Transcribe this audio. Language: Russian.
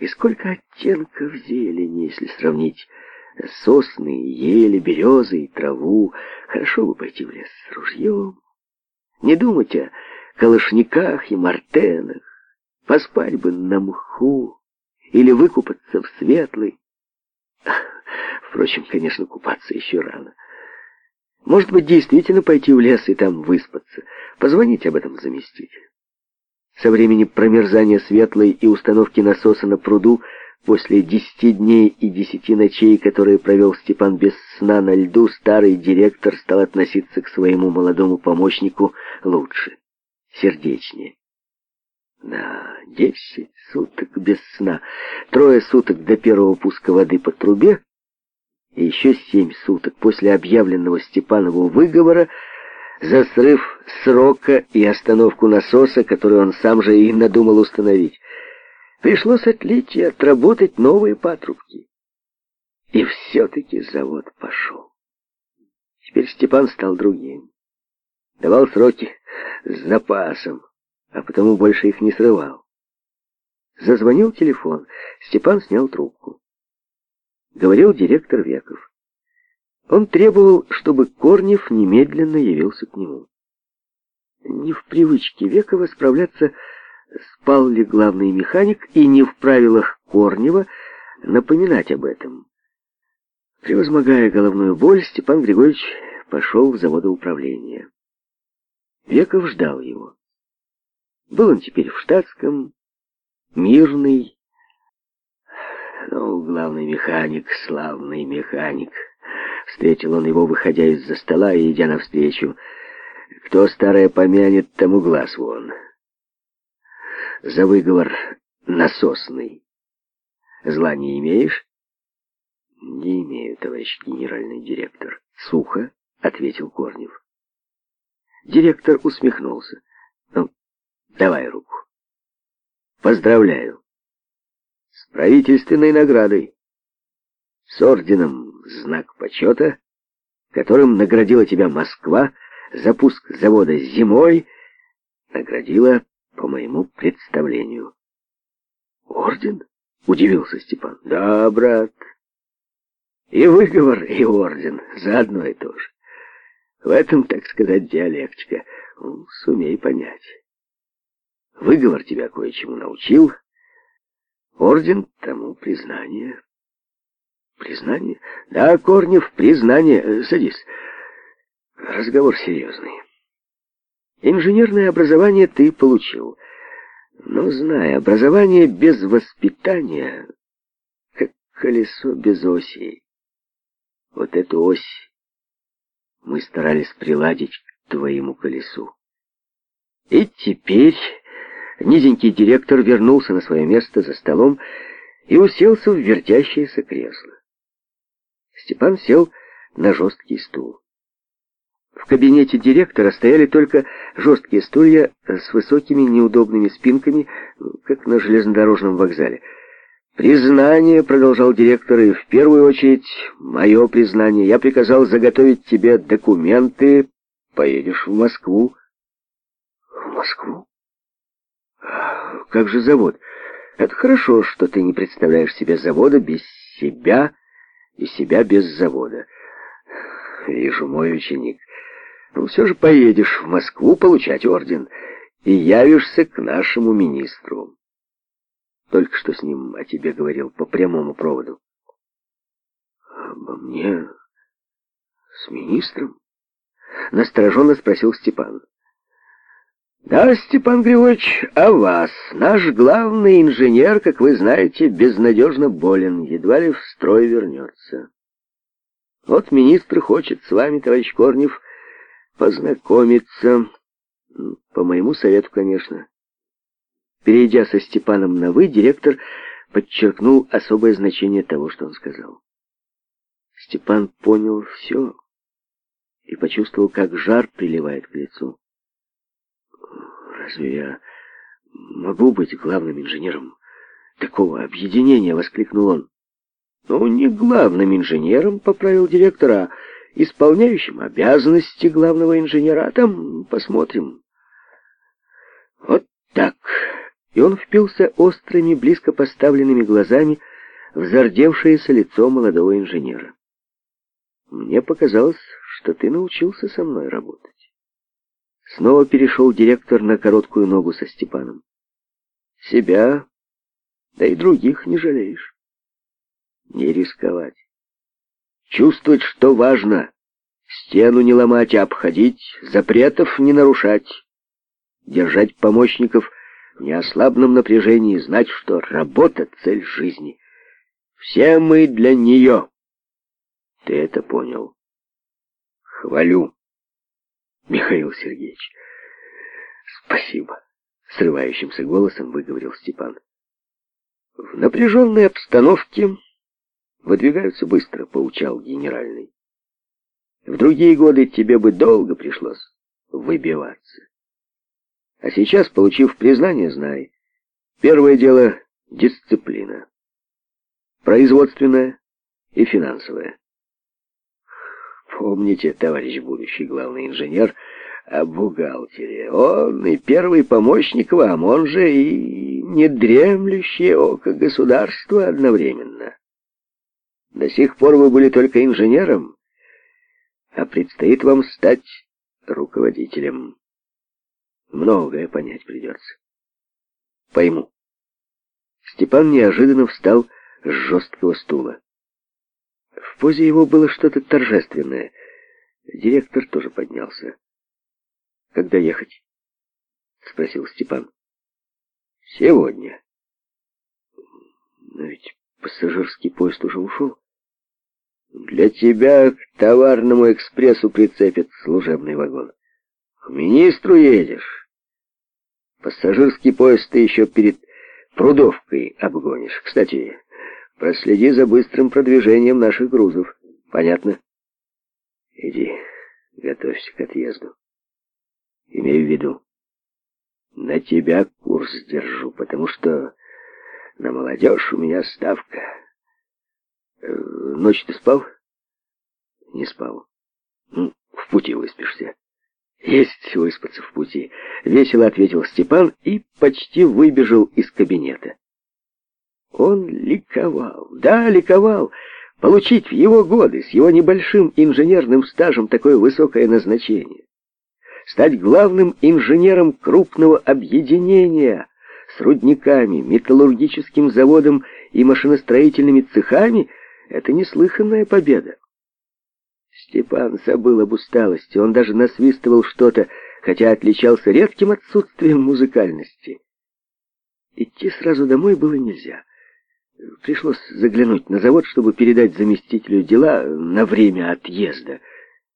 И сколько оттенков зелени, если сравнить сосны, ели, березы и траву. Хорошо бы пойти в лес с ружьем. Не думать о колышниках и мартенах. Поспать бы на мху или выкупаться в светлый. Впрочем, конечно, купаться еще рано. Может быть, действительно пойти в лес и там выспаться. Позвонить об этом заместителю. Со времени промерзания светлой и установки насоса на пруду После десяти дней и десяти ночей, которые провел Степан без сна на льду, старый директор стал относиться к своему молодому помощнику лучше, сердечнее. На десять суток без сна, трое суток до первого пуска воды по трубе и еще семь суток после объявленного Степанову выговора за срыв срока и остановку насоса, который он сам же и надумал установить. Пришлось отлить и отработать новые патрубки. И все-таки завод пошел. Теперь Степан стал другим. Давал сроки с запасом, а потому больше их не срывал. Зазвонил телефон. Степан снял трубку. Говорил директор Веков. Он требовал, чтобы Корнев немедленно явился к нему. Не в привычке Векова справляться спал ли главный механик, и не в правилах Корнева напоминать об этом. Превозмогая головную боль, Степан Григорьевич пошел в заводоуправление. Веков ждал его. Был он теперь в штатском, мирный, ну, главный механик, славный механик — Встретил он его, выходя из-за стола и идя навстречу. «Кто старое помянет, тому глаз вон». За выговор насосный. Зла не имеешь? Не имею, товарищ генеральный директор. Сухо ответил Корнев. Директор усмехнулся. Ну, давай руку. Поздравляю. С правительственной наградой. С орденом в знак почета, которым наградила тебя Москва, запуск завода зимой наградила по моему представлению. Орден? Удивился Степан. Да, брат. И выговор, и орден. за одно и то же. В этом, так сказать, диалектика. Ну, сумей понять. Выговор тебя кое-чему научил. Орден тому признание. Признание? Да, Корнев, признание. Э, садись. Разговор серьезный. Инженерное образование ты получил. Но знай, образование без воспитания, как колесо без оси. Вот эту ось мы старались приладить к твоему колесу. И теперь низенький директор вернулся на свое место за столом и уселся в вертящееся кресло. Степан сел на жесткий стул. В кабинете директора стояли только жесткие стулья с высокими неудобными спинками, как на железнодорожном вокзале. «Признание», — продолжал директор, — «и в первую очередь мое признание. Я приказал заготовить тебе документы. Поедешь в Москву». «В Москву? Как же завод? Это хорошо, что ты не представляешь себе завода без себя» и себя без завода. Вижу, мой ученик, ну все же поедешь в Москву получать орден и явишься к нашему министру. Только что с ним о тебе говорил по прямому проводу. Обо мне с министром? Настороженно спросил Степан. «Да, Степан Григорьевич, а вас? Наш главный инженер, как вы знаете, безнадежно болен, едва ли в строй вернется. Вот министр хочет с вами, товарищ Корнев, познакомиться, ну, по моему совету, конечно». Перейдя со Степаном на «вы», директор подчеркнул особое значение того, что он сказал. Степан понял все и почувствовал, как жар приливает к лицу. «Разве я могу быть главным инженером такого объединения?» — воскликнул он. «Ну, не главным инженером», — поправил директора, — «исполняющим обязанности главного инженера, а там посмотрим». «Вот так». И он впился острыми, близко поставленными глазами в зардевшееся лицо молодого инженера. «Мне показалось, что ты научился со мной работать». Снова перешел директор на короткую ногу со Степаном. Себя, да и других не жалеешь. Не рисковать. Чувствовать, что важно. Стену не ломать, а обходить, запретов не нарушать. Держать помощников в неослабном напряжении, знать, что работа — цель жизни. Все мы для нее. Ты это понял. Хвалю. Михаил Сергеевич, спасибо, срывающимся голосом выговорил Степан. В напряженной обстановке выдвигаются быстро, поучал генеральный. В другие годы тебе бы долго пришлось выбиваться. А сейчас, получив признание, знай, первое дело — дисциплина. Производственная и финансовая. Помните, товарищ будущий главный инженер, о бухгалтере. Он и первый помощник вам, он же и недремлющее око государства одновременно. До сих пор вы были только инженером, а предстоит вам стать руководителем. Многое понять придется. Пойму. Степан неожиданно встал с жесткого стула. В позе его было что-то торжественное. Директор тоже поднялся. «Когда ехать?» — спросил Степан. «Сегодня». «Но ведь пассажирский поезд уже ушел». «Для тебя к товарному экспрессу прицепят служебный вагон. К министру едешь. Пассажирский поезд ты еще перед Прудовкой обгонишь. Кстати, Проследи за быстрым продвижением наших грузов. Понятно? Иди, готовься к отъезду. Имею в виду, на тебя курс держу, потому что на молодежь у меня ставка. Э, ночь ты спал? Не спал. Ну, в пути выспишься. Есть выспаться в пути, весело ответил Степан и почти выбежал из кабинета. Он ликовал, да, ликовал. Получить в его годы с его небольшим инженерным стажем такое высокое назначение. Стать главным инженером крупного объединения с рудниками, металлургическим заводом и машиностроительными цехами — это неслыханная победа. Степан забыл об усталости, он даже насвистывал что-то, хотя отличался редким отсутствием музыкальности. Идти сразу домой было нельзя. Пришлось заглянуть на завод, чтобы передать заместителю дела на время отъезда.